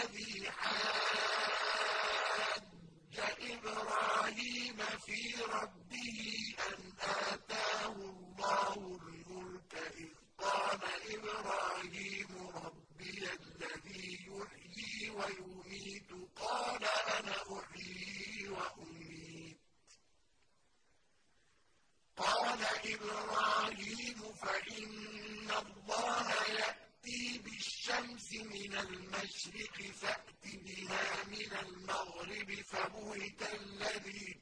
الَّذِي حَاجَّ إِبْرَاهِيمَ فِي رَبِّهِ أَنْ آتَاهُ اللَّهُ الْمُلْكَ إِذْ قَالَ إِبْرَاهِيمُ رَبِّيَ الَّذِي يُحْيِي وَيُمِيتُ قَالَ أَنَا أُحْيِي وَأُمِيتُ. قَالَ إِبْرَاهِيمُ فَإِنَّ اللَّهَ بِالشَّمْسِ مِنَ الْمَشْرِقِ فَأْتِ بِهَا مِنَ الْمَغْرِبِ فَبُهِتَ الَّذِي